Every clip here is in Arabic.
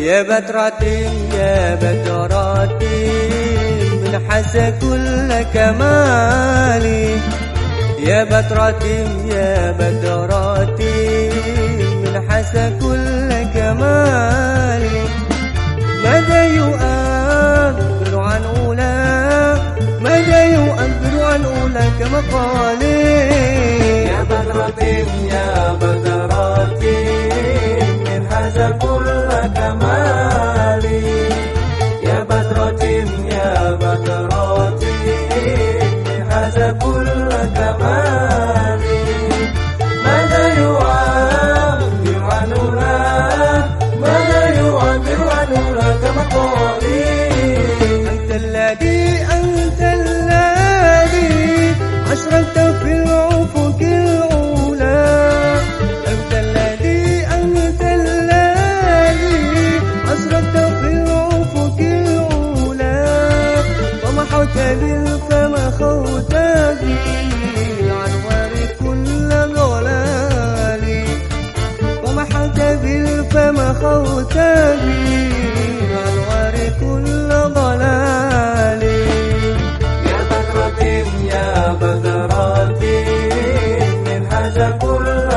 يا بدرة يا بدرة من حس كل كمالي. يا بدرة يا بدرة من حس كل كمالي. ماذا يؤبر عن أولى؟ ماذا يؤبر عن أولى يا بدرة يا بدرة من حس كل بالفم خوت بالعنوان كل ضلالي ومحوت بالفم خوت بالعنوان كل ضلالي يا بدرة يا بدرة من حاج كل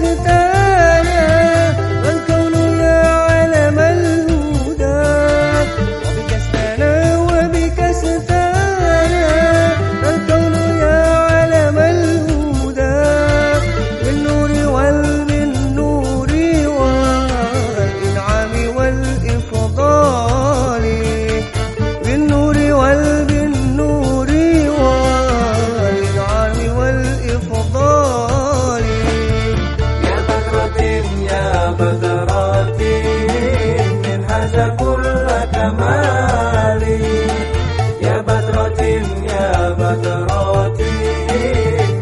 It's the كمالي يا بدرة يا بدرة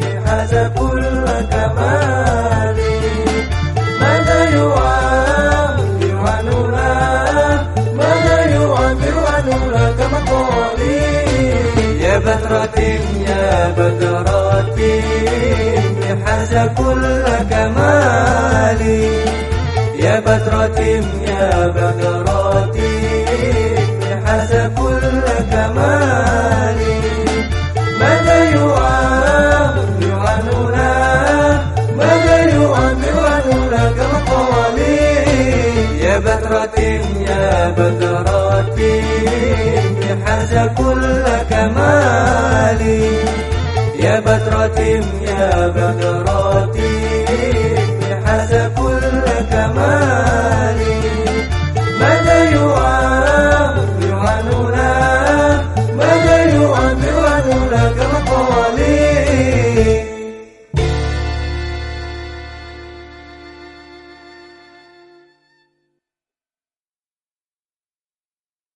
من حاز كل كمالي ماذا يعبر عن أولى ماذا يعبر عن أولى كمقالي يا بدرة يا بدرة حاز كل كمالي يا بدرة يا بدرة حاز كل كمالي ماذا أولى ماذا يعبر عن أولى كمقالي يا بدرة يا بدرة حاز كل كمالي يا بدرة يا بدرة